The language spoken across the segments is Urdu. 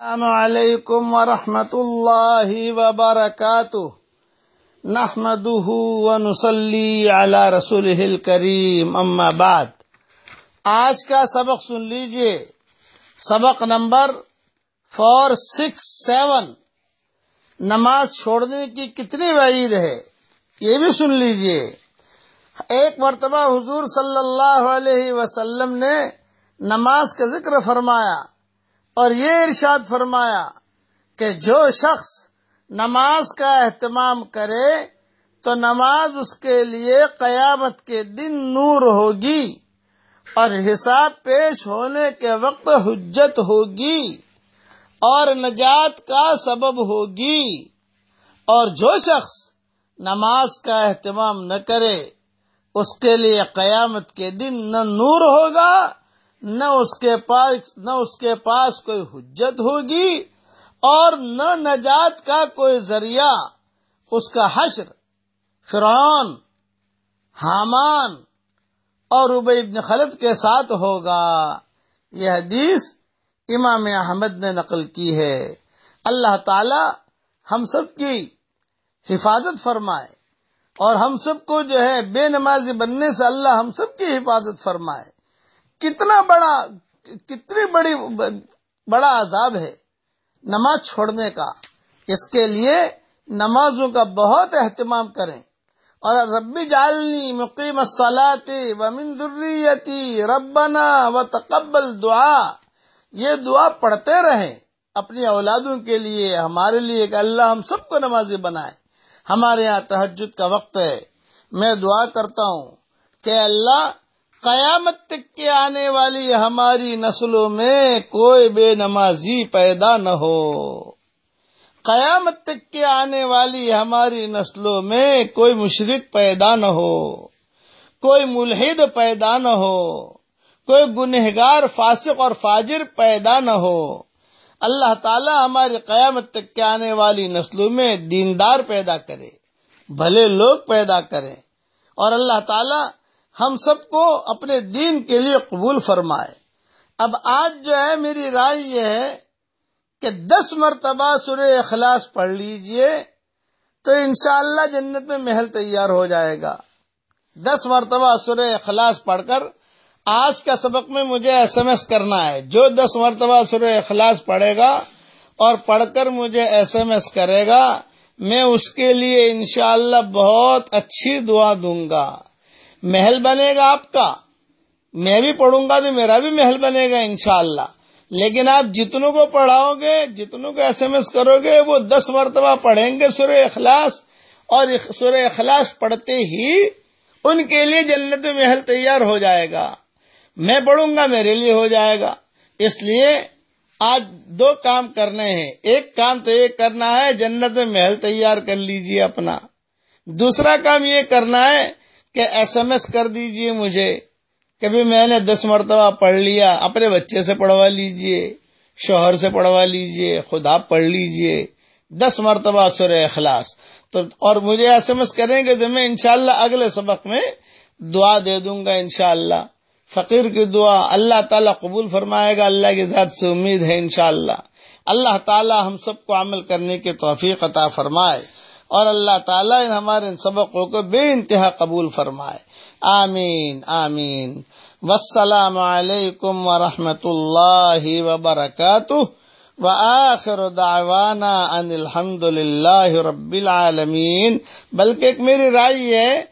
السلام علیکم ورحمۃ اللہ وبرکاتہ نحمده ونصلي على رسوله الكريم. اما بعد، آج کا سبق سن لیجیے. سبق نمبر فور سکس سیون نماز چھوڑنے کی کتنی وعید ہے، یہ بھی سن لیجیے۔ ایک مرتبہ حضور صلی اللہ علیہ وسلم نے نماز کا ذکر فرمایا۔ اور یہ ارشاد فرمایا کہ جو شخص نماز کا اہتمام کرے تو نماز اس کے لیے قیامت کے دن نور ہوگی اور حساب پیش ہونے کے وقت حجت ہوگی اور نجات کا سبب ہوگی اور جو شخص نماز کا اہتمام نہ کرے اس کے لیے قیامت کے دن نہ نور ہوگا نہ اس کے پاس، نہ اس کے پاس کوئی حجت ہوگی اور نہ نجات کا کوئی ذریعہ، اس کا حشر، فرعون، حامان اور ابئی ابن خلف کے ساتھ ہوگا۔ یہ حدیث امام احمد نے نقل کی ہے۔ اللہ تعالی ہم سب کی حفاظت فرمائے اور ہم سب کو جو ہے بے نمازی بننے سے اللہ ہم سب کی حفاظت فرمائے۔ کتنا بڑا، کتنی بڑی، بڑا عذاب ہے نماز چھوڑنے کا۔ اس کے لیے نمازوں کا بہت اہتمام کریں۔ اور ربی جالنی مقیم الصلاتی و من ذریتی ربنا و تقبل دعا۔ یہ دعا پڑھتے رہیں۔ اپنی اولادوں کے لیے، ہمارے لیے کہ اللہ ہم سب کو نمازی بنائے۔ ہمارے یہاں تحجد کا وقت ہے۔ میں دعا کرتا ہوں کہ اللہ قیامت تک کے آنے والی ہماری نسلوں میں کوئی بے نمازی پیدا نہ ہو۔ قیامت تک کے آنے والی ہماری نسلوں میں کوئی مشرق پیدا نہ ہو، کوئی ملحد پیدا نہ ہو، کوئی گنہگار فاسق اور فاجر پیدا نہ ہو۔ اللہ تعالی ہماری قیامت تک کے آنے والی نسلوں میں دیندار پیدا کرے، بھلے لوگ پیدا کرے اور اللہ تعالی ہم سب کو اپنے دین کے لیے قبول فرمائے۔ اب آج جو ہے میری رائے یہ ہے کہ دس مرتبہ سورہ اخلاص پڑھ لیجیے تو انشاءاللہ اللہ جنت میں محل تیار ہو جائے گا۔ دس مرتبہ سورہ اخلاص پڑھ کر آج کا سبق میں مجھے ایس ایم ایس کرنا ہے۔ جو دس مرتبہ سورہ اخلاص پڑھے گا اور پڑھ کر مجھے ایس ایم ایس کرے گا، میں اس کے لیے انشاءاللہ بہت اچھی دعا دوں گا۔ محل بنے گا آپ کا۔ میں بھی پڑھوں گا تو میرا بھی محل بنے گا انشاءاللہ۔ لیکن آپ جتنوں کو پڑھاؤ گے، جتنوں کو ایس ایم ایس کرو گے، وہ دس مرتبہ پڑھیں گے سورہ اخلاص۔ اور سورہ اخلاص پڑھتے ہی ان کے لیے جنت محل تیار ہو جائے گا۔ میں پڑھوں گا، میرے لیے ہو جائے گا۔ اس لیے آج دو کام کرنے ہیں۔ ایک کام تو یہ کرنا ہے، جنت محل تیار کر لیجیے اپنا۔ دوسرا کام یہ کرنا ہے کہ ایس ایم ایس کر دیجیے مجھے۔ کبھی میں نے دس مرتبہ پڑھ لیا، اپنے بچے سے پڑھوا لیجیے، شوہر سے پڑھوا لیجیے، خدا پڑھ لیجیے۔ دس مرتبہ سر اخلاص۔ تو اور مجھے ایس ایم ایس کریں گے تو میں انشاءاللہ اگلے سبق میں دعا دے دوں گا انشاءاللہ۔ فقیر کی دعا اللہ تعالیٰ قبول فرمائے گا، اللہ کی ذات سے امید ہے انشاءاللہ۔ اللہ تعالیٰ ہم سب کو عمل کرنے کی توفیق عطا فرمائے۔ اور اللہ تعالیٰ ان ہمارے ان سبقوں کو بے انتہا قبول فرمائے۔ آمین آمین۔ والسلام علیکم ورحمۃ اللہ وبرکاتہ۔ وآخر دعوانا ان الحمد للہ رب العالمین۔ بلکہ ایک میری رائے یہ ہے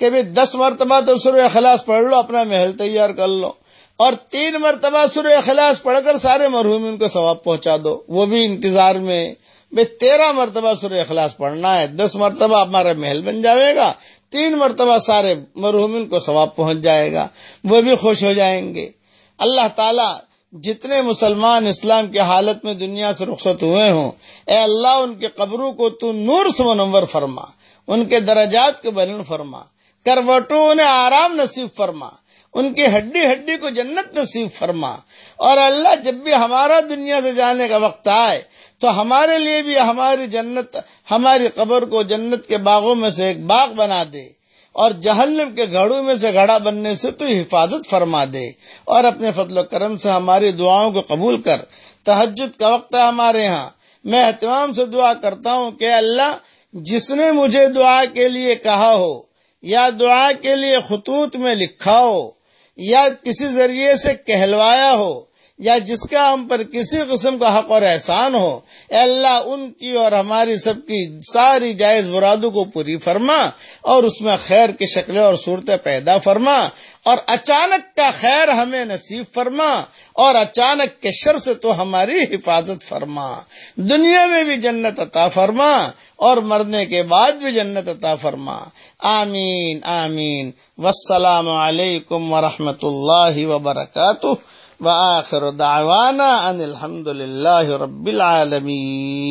کہ بھی دس مرتبہ تو سر اخلاص پڑھ لو، اپنا محل تیار کر لو۔ اور تین مرتبہ سر اخلاص پڑھ کر سارے مرحومین کو ثواب پہنچا دو۔ وہ بھی انتظار میں بھائی تیرہ مرتبہ سر اخلاص پڑھنا ہے، دس مرتبہ ہمارا محل بن جائے گا، تین مرتبہ سارے مرحومین کو ثواب پہنچ جائے گا، وہ بھی خوش ہو جائیں گے۔ اللہ تعالیٰ جتنے مسلمان اسلام کی حالت میں دنیا سے رخصت ہوئے ہوں، اے اللہ ان کے قبروں کو تو نور سے منور فرما، ان کے درجات کو بلند فرما، کروٹوں انہیں آرام نصیب فرما۔ ان کی ہڈی ہڈی کو جنت نصیب فرما۔ اور اللہ جب بھی ہمارا دنیا سے جانے کا وقت آئے، تو ہمارے لیے بھی ہماری جنت، ہماری قبر کو جنت کے باغوں میں سے ایک باغ بنا دے۔ اور جہنم کے گھڑوں میں سے گھڑا بننے سے تو حفاظت فرما دے۔ اور اپنے فضل و کرم سے ہماری دعاؤں کو قبول کر۔ تحجد کا وقت ہے ہمارے ہاں۔ میں اہتمام سے دعا کرتا ہوں کہ اللہ، جس نے مجھے دعا کے لیے کہا ہو، یا دعا کے لیے خطوط میں لکھا ہو یا کسی ذریعے سے کہلوایا ہو یا جس کا ہم پر کسی قسم کا حق اور احسان ہو، اے اللہ ان کی اور ہماری سب کی ساری جائز مرادوں کو پوری فرما اور اس میں خیر کی شکلیں اور صورتیں پیدا فرما اور اچانک کا خیر ہمیں نصیب فرما اور اچانک کے شر سے تو ہماری حفاظت فرما۔ دنیا میں بھی جنت عطا فرما اور مرنے کے بعد بھی جنت عطا فرما۔ آمین آمین۔ والسلام علیکم ورحمۃ اللہ وبرکاتہ۔ وآخر دعوانا ان الحمد للہ رب العالمین